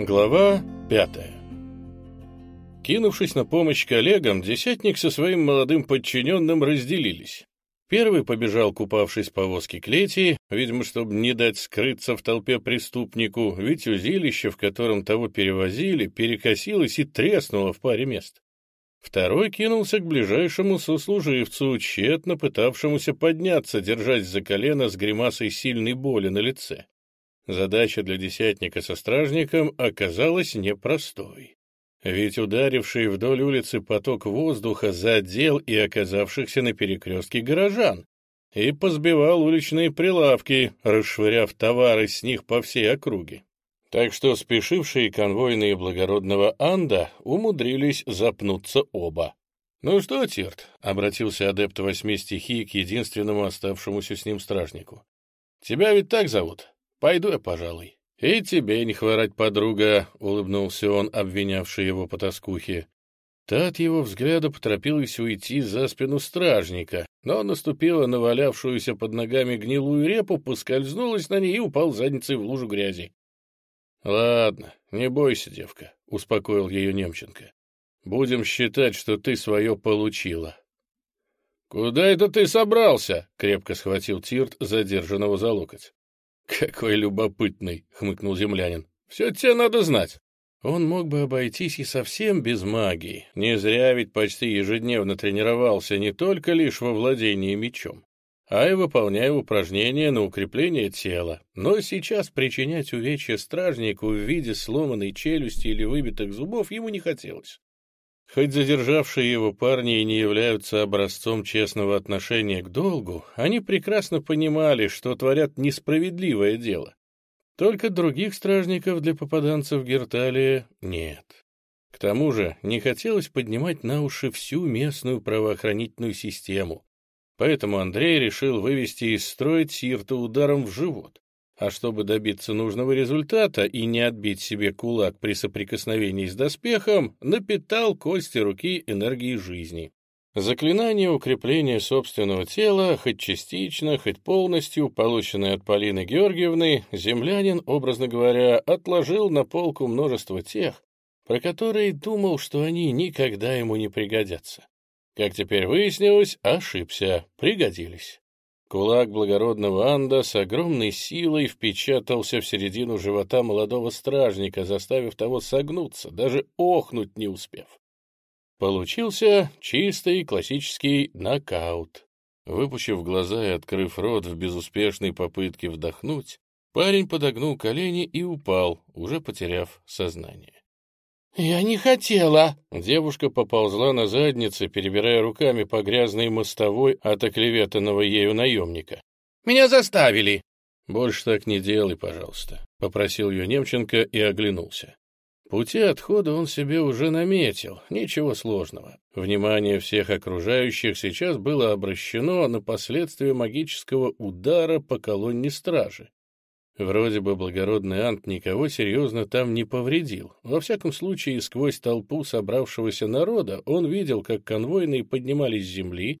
Глава пятая Кинувшись на помощь коллегам, десятник со своим молодым подчиненным разделились. Первый побежал, купавшись в повозке к Летии, видимо, чтобы не дать скрыться в толпе преступнику, ведь узилище, в котором того перевозили, перекосилось и треснуло в паре мест. Второй кинулся к ближайшему сослуживцу, тщетно пытавшемуся подняться, держась за колено с гримасой сильной боли на лице. Задача для десятника со стражником оказалась непростой. Ведь ударивший вдоль улицы поток воздуха задел и оказавшихся на перекрестке горожан и позбивал уличные прилавки, расшвыряв товары с них по всей округе. Так что спешившие конвойные благородного Анда умудрились запнуться оба. «Ну что, Тирт?» — обратился адепт восьми стихий к единственному оставшемуся с ним стражнику. «Тебя ведь так зовут? Пойду я, пожалуй». «И тебе не хворать, подруга», — улыбнулся он, обвинявший его по тоскухе. Та от его взгляда поторопилась уйти за спину стражника, но наступила на валявшуюся под ногами гнилую репу, поскользнулась на ней и упал задницей в лужу грязи. «Ладно, не бойся, девка», — успокоил ее Немченко. «Будем считать, что ты свое получила». «Куда это ты собрался?» — крепко схватил Тирт задержанного за локоть. «Какой любопытный!» — хмыкнул землянин. «Все тебе надо знать». Он мог бы обойтись и совсем без магии. Не зря ведь почти ежедневно тренировался не только лишь во владении мечом, а и выполняя упражнения на укрепление тела. Но сейчас причинять увечья стражнику в виде сломанной челюсти или выбитых зубов ему не хотелось. Хоть задержавшие его парни и не являются образцом честного отношения к долгу, они прекрасно понимали, что творят несправедливое дело. Только других стражников для попаданцев Герталия нет. К тому же не хотелось поднимать на уши всю местную правоохранительную систему, поэтому Андрей решил вывести из строя Сирта ударом в живот. А чтобы добиться нужного результата и не отбить себе кулак при соприкосновении с доспехом, напитал кости руки энергией жизни. Заклинание укрепления собственного тела, хоть частично, хоть полностью, полученное от Полины Георгиевны, землянин, образно говоря, отложил на полку множество тех, про которые думал, что они никогда ему не пригодятся. Как теперь выяснилось, ошибся, пригодились. Кулак благородного Анда с огромной силой впечатался в середину живота молодого стражника, заставив того согнуться, даже охнуть не успев. Получился чистый классический нокаут. Выпучив глаза и открыв рот в безуспешной попытке вдохнуть, парень подогнул колени и упал, уже потеряв сознание. «Я не хотела!» Девушка поползла на заднице, перебирая руками по грязной мостовой от оклеветанного ею наемника. «Меня заставили!» «Больше так не делай, пожалуйста», — попросил ее Немченко и оглянулся. Пути отхода он себе уже наметил, ничего сложного. Внимание всех окружающих сейчас было обращено на последствия магического удара по колонне стражи. Вроде бы благородный Ант никого серьезно там не повредил. Во всяком случае, сквозь толпу собравшегося народа он видел, как конвойные поднимались с земли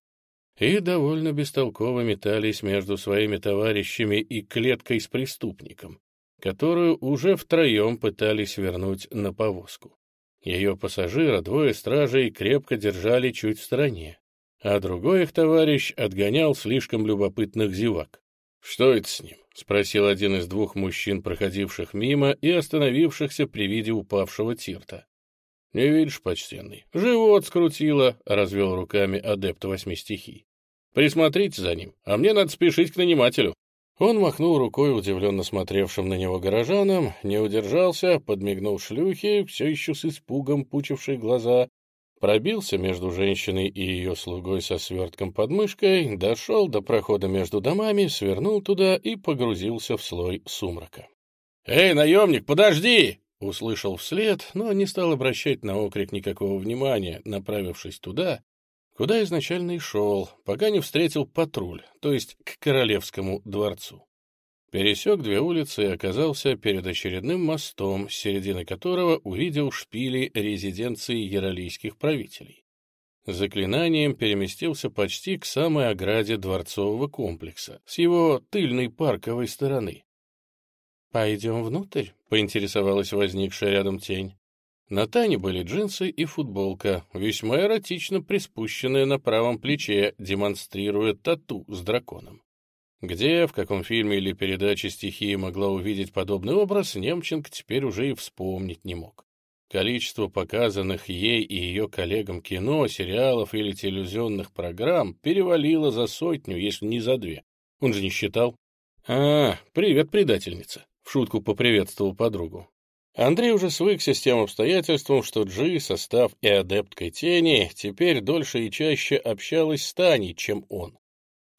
и довольно бестолково метались между своими товарищами и клеткой с преступником, которую уже втроем пытались вернуть на повозку. Ее пассажира двое стражей крепко держали чуть в стороне, а другой их товарищ отгонял слишком любопытных зевак. Что это с ним? — спросил один из двух мужчин, проходивших мимо и остановившихся при виде упавшего Тирта. — Не видишь, почтенный, живот скрутило, — развел руками адепт восьми стихий. — Присмотрите за ним, а мне надо спешить к нанимателю. Он махнул рукой удивленно смотревшим на него горожанам, не удержался, подмигнул шлюхе, все еще с испугом пучившей глаза, пробился между женщиной и ее слугой со свертком под мышкой, дошел до прохода между домами, свернул туда и погрузился в слой сумрака. «Эй, наемник, подожди!» — услышал вслед, но не стал обращать на окрик никакого внимания, направившись туда, куда изначально и шел, пока не встретил патруль, то есть к Королевскому дворцу. Пересек две улицы и оказался перед очередным мостом, с середины которого увидел шпили резиденции яролийских правителей. Заклинанием переместился почти к самой ограде дворцового комплекса, с его тыльной парковой стороны. «Пойдем внутрь?» — поинтересовалась возникшая рядом тень. На Тане были джинсы и футболка, весьма эротично приспущенная на правом плече, демонстрируя тату с драконом. Где, в каком фильме или передаче стихии могла увидеть подобный образ, Немченко теперь уже и вспомнить не мог. Количество показанных ей и ее коллегам кино, сериалов или телевизионных программ перевалило за сотню, если не за две. Он же не считал. «А, привет, предательница!» — в шутку поприветствовал подругу. Андрей уже свыкся с тем обстоятельством, что Джи, состав и адепткой тени, теперь дольше и чаще общалась с Таней, чем он.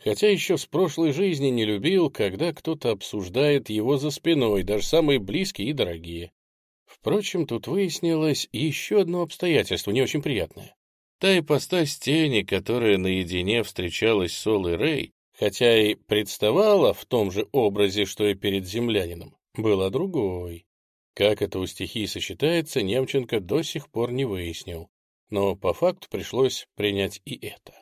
Хотя еще с прошлой жизни не любил, когда кто-то обсуждает его за спиной, даже самые близкие и дорогие. Впрочем, тут выяснилось еще одно обстоятельство, не очень приятное. Та ипостась тени, которая наедине встречалась с Олой Рэй, хотя и представала в том же образе, что и перед землянином, была другой. Как это у стихий сочетается, Немченко до сих пор не выяснил, но по факту пришлось принять и это.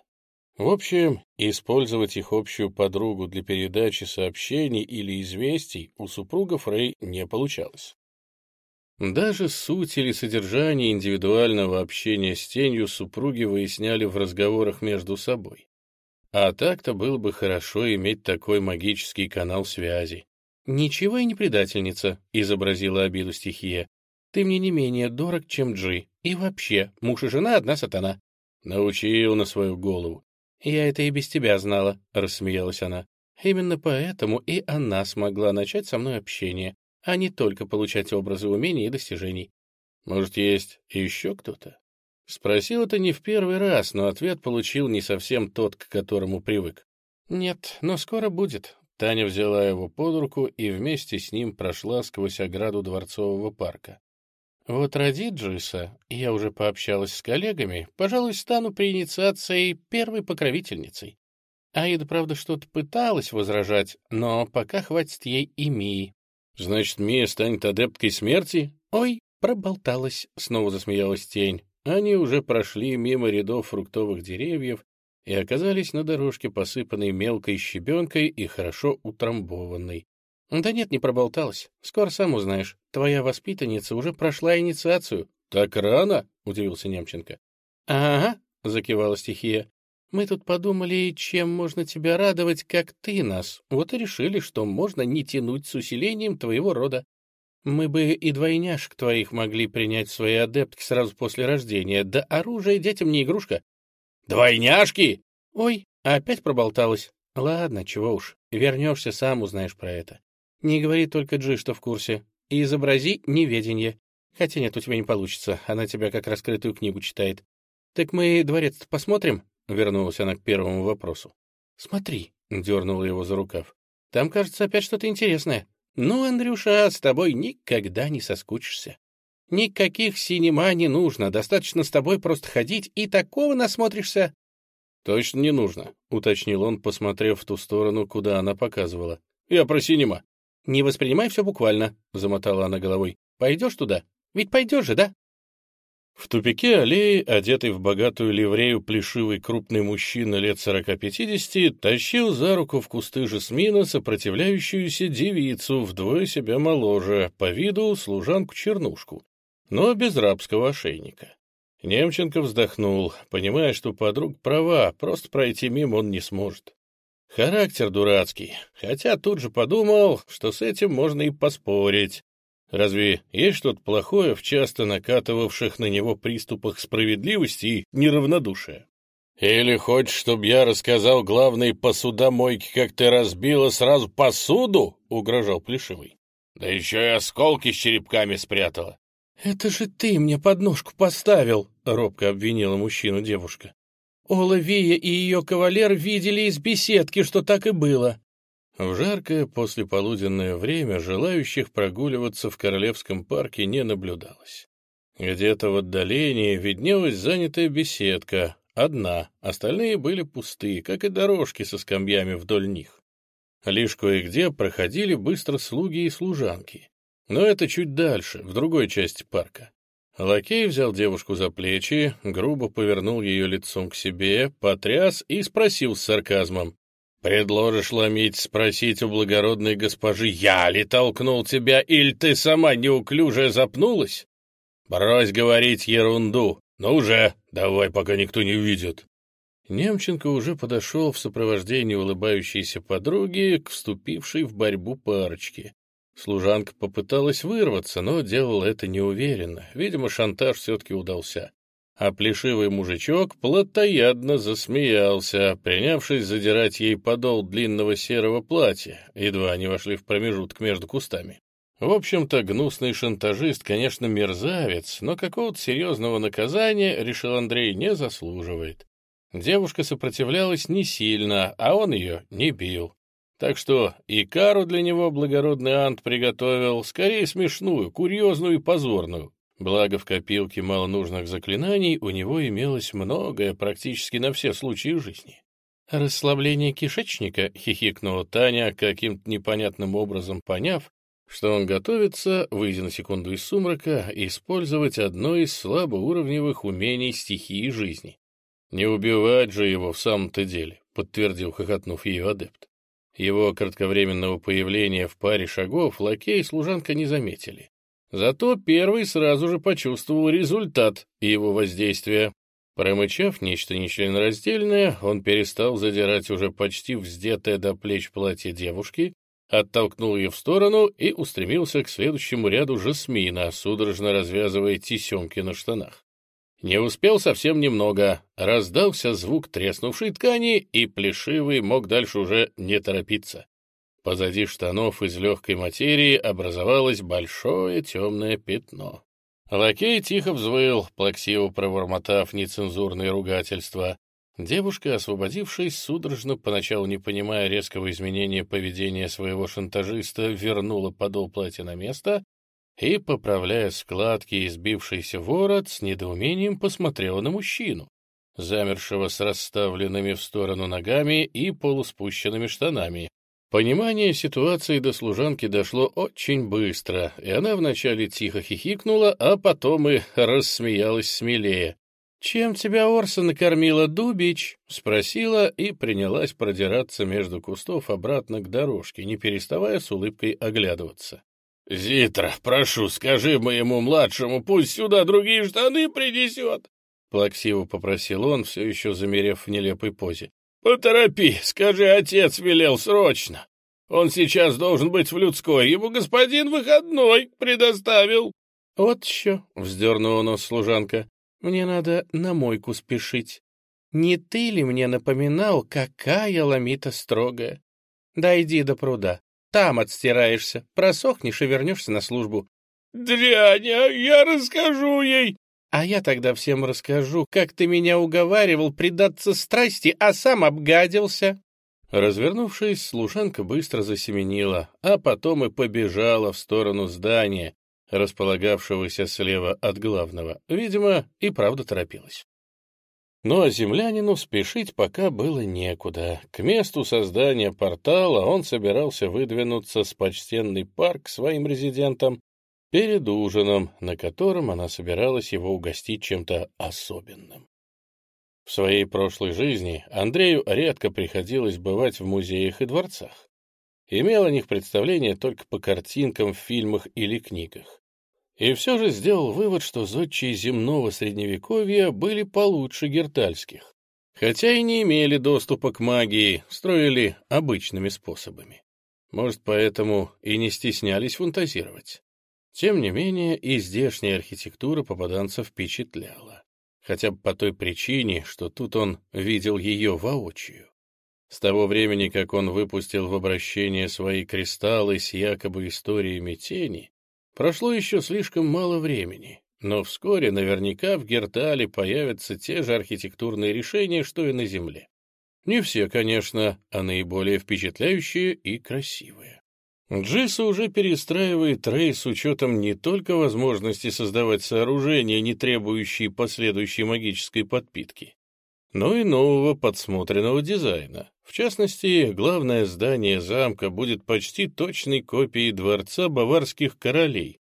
В общем, использовать их общую подругу для передачи сообщений или известий у супругов Рэй не получалось. Даже суть или содержание индивидуального общения с тенью супруги выясняли в разговорах между собой. А так-то было бы хорошо иметь такой магический канал связи. «Ничего и не предательница», — изобразила обиду стихия. «Ты мне не менее дорог, чем Джи. И вообще, муж и жена — одна сатана». Научил на свою голову. «Я это и без тебя знала», — рассмеялась она. «Именно поэтому и она смогла начать со мной общение, а не только получать образы умений и достижений. Может, есть еще кто-то? Спросил это не в первый раз, но ответ получил не совсем тот, к которому привык. Нет, но скоро будет. Таня взяла его под руку и вместе с ним прошла сквозь ограду Дворцового парка. Вот ради Джиса, я уже пообщалась с коллегами, пожалуй, стану при инициации первой покровительницей. Аида, правда, что-то пыталась возражать, но пока хватит ей и Мии. Значит, Мия станет адепткой смерти? Ой, проболталась, снова засмеялась тень. Они уже прошли мимо рядов фруктовых деревьев и оказались на дорожке, посыпанной мелкой щебенкой и хорошо утрамбованной. Да нет, не проболталась. Скоро сам узнаешь. Твоя воспитанница уже прошла инициацию. Так рано? — удивился Немченко. Ага, — закивала стихия. Мы тут подумали, чем можно тебя радовать, как ты нас. Вот и решили, что можно не тянуть с усилением твоего рода. Мы бы и двойняшек твоих могли принять в свои адептки сразу после рождения, да оружие детям не игрушка. Двойняшки? Ой, опять проболталась. Ладно, чего уж, вернешься, сам узнаешь про это. Не говори только Джи, что в курсе, и изобрази неведение. Хотя нет, у тебя не получится, она тебя как раскрытую книгу читает. Так мы дворец посмотрим? Вернулась она к первому вопросу. «Смотри», — дернула его за рукав. «Там, кажется, опять что-то интересное. Ну, Андрюша, с тобой никогда не соскучишься. Никаких синема не нужно, достаточно с тобой просто ходить, и такого насмотришься». «Точно не нужно», — уточнил он, посмотрев в ту сторону, куда она показывала. «Я про синема». «Не воспринимай все буквально», — замотала она головой. «Пойдешь туда? Ведь пойдешь же, да?» В тупике аллеи, одетый в богатую ливрею плешивый крупный мужчина лет сорока-пятидесяти, тащил за руку в кусты жасмина сопротивляющуюся девицу, вдвое себя моложе, по виду служанку-чернушку, но без рабского ошейника. Немченко вздохнул, понимая, что подруг права, просто пройти мимо он не сможет. Характер дурацкий, хотя тут же подумал, что с этим можно и поспорить. Разве есть что-то плохое в часто накатывавших на него приступах справедливости и неравнодушия? Или хочешь, чтобы я рассказал главной посудомойке, как ты разбила сразу посуду? — угрожал Плешивый. Да еще и осколки с черепками спрятала. — Это же ты мне подножку поставил, — робко обвинила мужчину девушка. Ола Вия и ее кавалер видели из беседки, что так и было. В жаркое послеполуденное время желающих прогуливаться в Королевском парке не наблюдалось. Где-то в отдалении виднелась занятая беседка, одна, остальные были пустые, как и дорожки со скамьями вдоль них. Лишь кое-где проходили быстро слуги и служанки. Но это чуть дальше, в другой части парка. Лакей взял девушку за плечи, грубо повернул ее лицом к себе, потряс и спросил с сарказмом. Предложишь ломить, спросить у благородной госпожи, я ли толкнул тебя, или ты сама неуклюжая запнулась? Брось говорить ерунду. Ну уже, давай, пока никто не увидит. Немченко уже подошел в сопровождении улыбающейся подруги к вступившей в борьбу парочке. Служанка попыталась вырваться, но делала это неуверенно. Видимо, шантаж все-таки удался. А плешивый мужичок плотоядно засмеялся, принявшись задирать ей подол длинного серого платья, едва они вошли в промежуток между кустами. В общем-то, гнусный шантажист, конечно, мерзавец, но какого-то серьезного наказания, решил Андрей, не заслуживает. Девушка сопротивлялась не сильно, а он ее не бил. Так что и кару для него благородный Ант приготовил, скорее смешную, курьезную и позорную. Благо в копилке малонужных заклинаний у него имелось многое практически на все случаи жизни. «Расслабление кишечника», — хихикнула Таня, каким-то непонятным образом поняв, что он готовится, выйдя на секунду из сумрака, использовать одно из слабоуровневых умений стихии жизни. «Не убивать же его в самом-то деле», — подтвердил, хохотнув ее адепт. Его кратковременного появления в паре шагов лакей и служанка не заметили. Зато первый сразу же почувствовал результат его воздействия. Промычав нечто нечленораздельное, он перестал задирать уже почти вздетое до плеч платье девушки, оттолкнул ее в сторону и устремился к следующему ряду жасмина, судорожно развязывая тесемки на штанах. Не успел совсем немного. Раздался звук треснувшей ткани, и Плешивый мог дальше уже не торопиться. Позади штанов из легкой материи образовалось большое темное пятно. Лакей тихо взвыл, плаксиво пробормотав нецензурные ругательства. Девушка, освободившись, судорожно, поначалу не понимая резкого изменения поведения своего шантажиста, вернула подол платья на место и, поправляя складки и сбившийся ворот, с недоумением посмотрела на мужчину, замершего с расставленными в сторону ногами и полуспущенными штанами. Понимание ситуации до служанки дошло очень быстро, и она вначале тихо хихикнула, а потом и рассмеялась смелее. «Чем тебя Орса накормила, Дубич?» — спросила и принялась продираться между кустов обратно к дорожке, не переставая с улыбкой оглядываться. «Зитра, прошу, скажи моему младшему, пусть сюда другие штаны принесет!» Плаксиво попросил он, все еще замерев в нелепой позе. «Поторопи, скажи, отец велел срочно. Он сейчас должен быть в людской, ему господин выходной предоставил». «Вот еще», — вздернула нос служанка, — «мне надо на мойку спешить. Не ты ли мне напоминал, какая ламита строгая? Дойди до пруда, там отстираешься, просохнешь и вернешься на службу. Дряня, я расскажу ей. А я тогда всем расскажу, как ты меня уговаривал предаться страсти, а сам обгадился. Развернувшись, служанка быстро засеменила, а потом и побежала в сторону здания, располагавшегося слева от главного. Видимо, и правда торопилась. Но землянину спешить пока было некуда. К месту создания портала он собирался выдвинуться с почтенный парк своим резидентам перед ужином, на котором она собиралась его угостить чем-то особенным. В своей прошлой жизни Андрею редко приходилось бывать в музеях и дворцах. Имел о них представление только по картинкам в фильмах или книгах. И все же сделал вывод, что зодчие земного средневековья были получше гертальских, хотя и не имели доступа к магии, строили обычными способами. Может, поэтому и не стеснялись фантазировать. Тем не менее, и здешняя архитектура попаданца впечатляла. Хотя бы по той причине, что тут он видел ее воочию. С того времени, как он выпустил в обращение свои кристаллы с якобы историями тени, Прошло еще слишком мало времени, но вскоре наверняка в Гертале появятся те же архитектурные решения, что и на Земле. Не все, конечно, а наиболее впечатляющие и красивые. Джиса уже перестраивает Рей с учетом не только возможности создавать сооружения, не требующие последующей магической подпитки, но и нового подсмотренного дизайна. В частности, главное здание замка будет почти точной копией дворца баварских королей,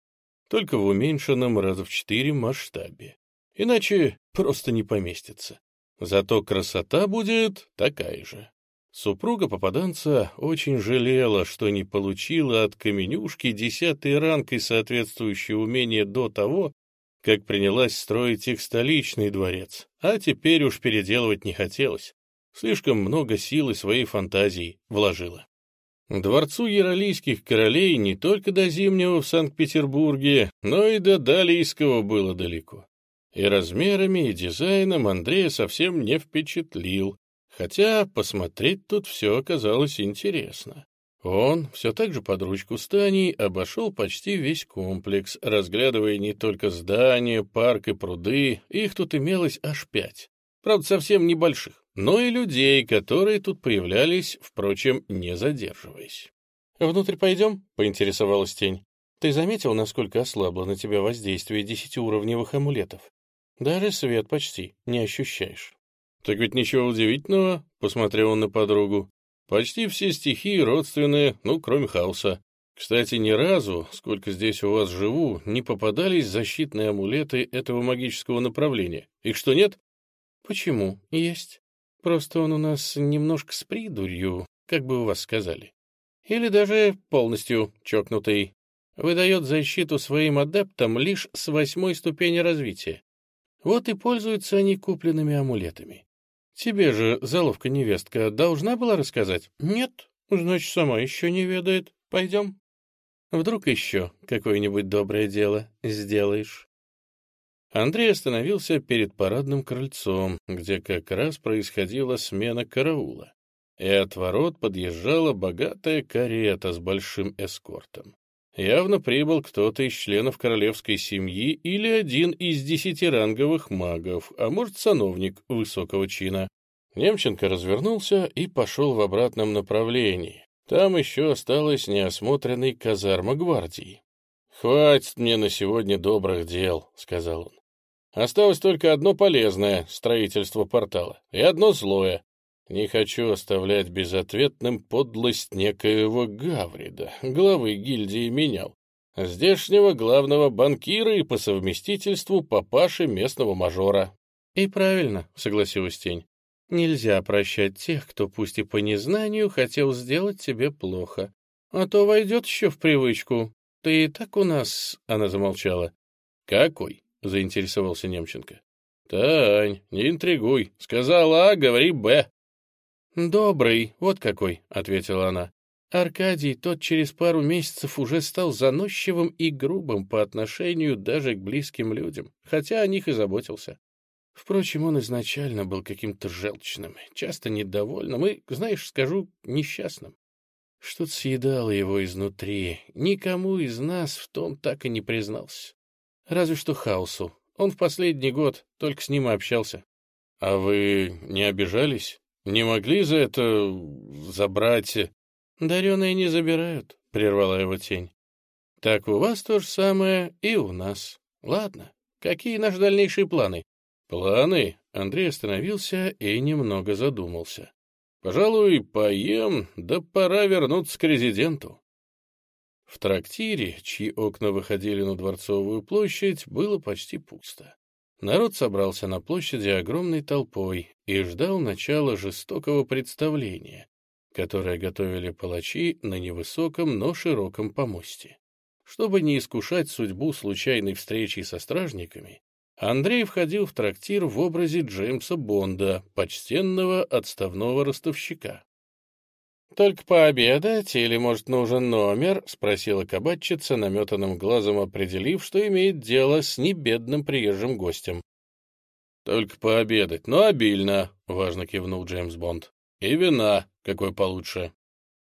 только в уменьшенном раза в четыре масштабе. Иначе просто не поместится. Зато красота будет такая же. Супруга попаданца очень жалела, что не получила от Каменюшки десятый ранг и соответствующее умение до того, как принялась строить их столичный дворец, а теперь уж переделывать не хотелось. Слишком много сил и своей фантазии вложила. Дворцу яролийских королей не только до Зимнего в Санкт-Петербурге, но и до Далийского было далеко. И размерами, и дизайном Андрея совсем не впечатлил, Хотя посмотреть тут все оказалось интересно. Он, все так же под ручку Станей, обошел почти весь комплекс, разглядывая не только здания, парк и пруды, их тут имелось аж пять. Правда, совсем небольших, но и людей, которые тут появлялись, впрочем, не задерживаясь. «Внутрь пойдем?» — поинтересовалась тень. «Ты заметил, насколько ослабло на тебя воздействие десятиуровневых амулетов? Даже свет почти не ощущаешь». «Так ведь ничего удивительного», — посмотрел он на подругу. «Почти все стихии родственные, ну, кроме хаоса. Кстати, ни разу, сколько здесь у вас живу, не попадались защитные амулеты этого магического направления. Их что, нет?» «Почему? Есть. Просто он у нас немножко с придурью, как бы у вас сказали. Или даже полностью чокнутый. Выдает защиту своим адептам лишь с восьмой ступени развития. Вот и пользуются они купленными амулетами. Тебе же заловка-невестка должна была рассказать? Нет? Значит, сама еще не ведает. Пойдем. Вдруг еще какое-нибудь доброе дело сделаешь. Андрей остановился перед парадным крыльцом, где как раз происходила смена караула, и от ворот подъезжала богатая карета с большим эскортом. Явно прибыл кто-то из членов королевской семьи или один из десятиранговых магов, а может, сановник высокого чина. Немченко развернулся и пошел в обратном направлении. Там еще осталась неосмотренной казарма гвардии. «Хватит мне на сегодня добрых дел», — сказал он. «Осталось только одно полезное — строительство портала, и одно злое не хочу оставлять безответным подлость некоего Гаврида, главы гильдии менял, здешнего главного банкира и по совместительству папаши местного мажора. — И правильно, — согласилась тень. — Нельзя прощать тех, кто пусть и по незнанию хотел сделать тебе плохо. А то войдет еще в привычку. Ты и так у нас... — она замолчала. — Какой? — заинтересовался Немченко. — Тань, не интригуй. Сказала А, говори Б. «Добрый, вот какой», — ответила она. Аркадий тот через пару месяцев уже стал заносчивым и грубым по отношению даже к близким людям, хотя о них и заботился. Впрочем, он изначально был каким-то желчным, часто недовольным и, знаешь, скажу, несчастным. Что-то съедало его изнутри, никому из нас в том так и не признался. Разве что Хаусу. Он в последний год только с ним и общался. — А вы не обижались? Не могли за это забрать... Дареные не забирают, — прервала его тень. Так у вас то же самое и у нас. Ладно, какие наши дальнейшие планы? Планы? Андрей остановился и немного задумался. Пожалуй, поем, да пора вернуться к резиденту. В трактире, чьи окна выходили на Дворцовую площадь, было почти пусто. Народ собрался на площади огромной толпой и ждал начала жестокого представления, которое готовили палачи на невысоком, но широком помосте. Чтобы не искушать судьбу случайной встречи со стражниками, Андрей входил в трактир в образе Джеймса Бонда, почтенного отставного ростовщика. «Только пообедать или, может, нужен номер?» — спросила кабачица, наметанным глазом определив, что имеет дело с небедным приезжим гостем. «Только пообедать, но обильно», — важно кивнул Джеймс Бонд. «И вина, какой получше».